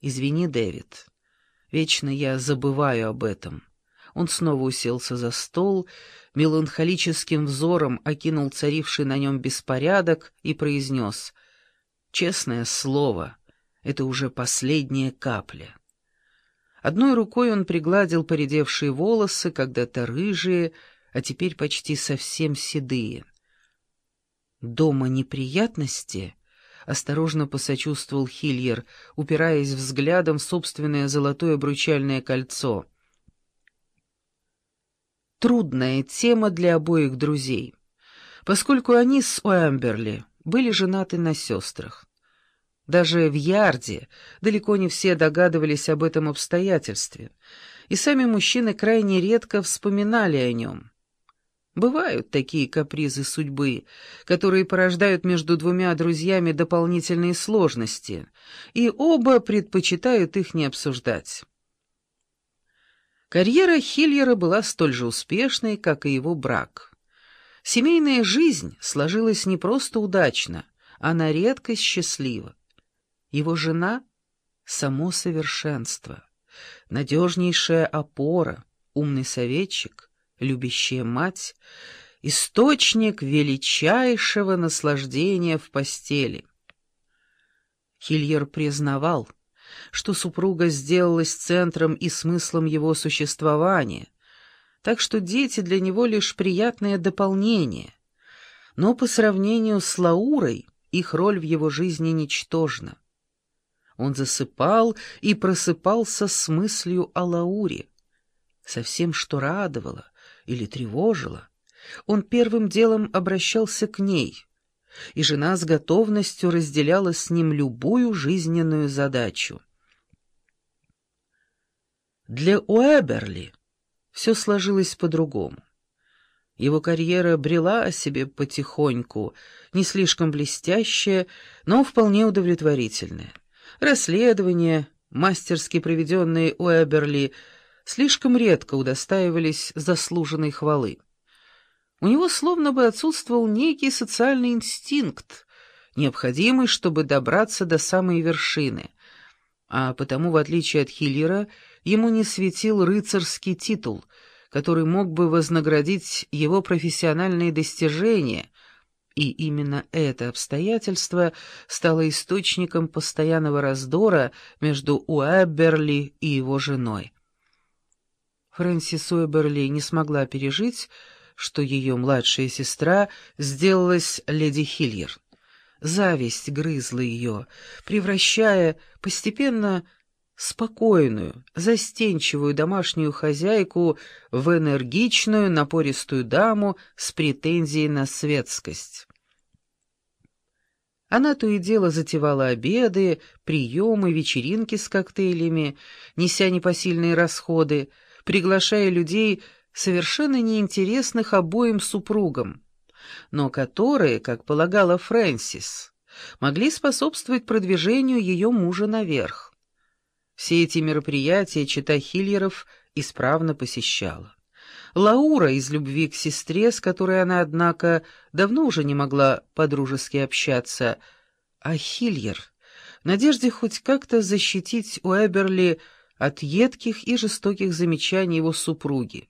Извини, Дэвид. Вечно я забываю об этом. Он снова уселся за стол, меланхолическим взором окинул царивший на нем беспорядок и произнес «Честное слово, это уже последняя капля». Одной рукой он пригладил поредевшие волосы, когда-то рыжие, а теперь почти совсем седые. «Дома неприятности?» — осторожно посочувствовал Хильер, упираясь взглядом в собственное золотое обручальное кольцо. Трудная тема для обоих друзей, поскольку они с Уэмберли были женаты на сестрах. Даже в Ярде далеко не все догадывались об этом обстоятельстве, и сами мужчины крайне редко вспоминали о нем. Бывают такие капризы судьбы, которые порождают между двумя друзьями дополнительные сложности, и оба предпочитают их не обсуждать. Карьера Хильера была столь же успешной, как и его брак. Семейная жизнь сложилась не просто удачно, а на редкость счастлива. Его жена — само совершенство, надежнейшая опора, умный советчик, любящая мать, источник величайшего наслаждения в постели. Хильер признавал, что супруга сделалась центром и смыслом его существования, так что дети для него лишь приятное дополнение. Но по сравнению с Лаурой их роль в его жизни ничтожна. Он засыпал и просыпался с мыслью о Лауре. Со всем, что радовало или тревожило, он первым делом обращался к ней, и жена с готовностью разделяла с ним любую жизненную задачу. Для Уэберли все сложилось по-другому. Его карьера брела о себе потихоньку, не слишком блестящая, но вполне удовлетворительная. Расследования, мастерски проведенные у Эберли, слишком редко удостаивались заслуженной хвалы. У него словно бы отсутствовал некий социальный инстинкт, необходимый, чтобы добраться до самой вершины, а потому, в отличие от Хиллера, ему не светил рыцарский титул, который мог бы вознаградить его профессиональные достижения — и именно это обстоятельство стало источником постоянного раздора между Уэберли и его женой. Фрэнсис Уэберли не смогла пережить, что ее младшая сестра сделалась леди Хильер. Зависть грызла ее, превращая постепенно спокойную, застенчивую домашнюю хозяйку в энергичную, напористую даму с претензией на светскость. Она то и дело затевала обеды, приемы, вечеринки с коктейлями, неся непосильные расходы, приглашая людей, совершенно неинтересных обоим супругам, но которые, как полагала Фрэнсис, могли способствовать продвижению ее мужа наверх. Все эти мероприятия чита Хиллеров исправно посещала. Лаура из любви к сестре, с которой она, однако, давно уже не могла подружески общаться, а Хильер, в надежде хоть как-то защитить Уэберли от едких и жестоких замечаний его супруги.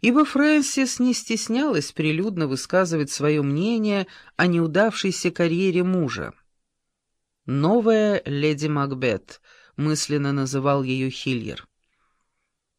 Ибо Фрэнсис не стеснялась прилюдно высказывать свое мнение о неудавшейся карьере мужа. «Новая леди Макбет», — мысленно называл ее Хильер.